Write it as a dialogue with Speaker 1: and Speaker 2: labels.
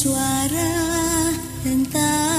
Speaker 1: suara tentang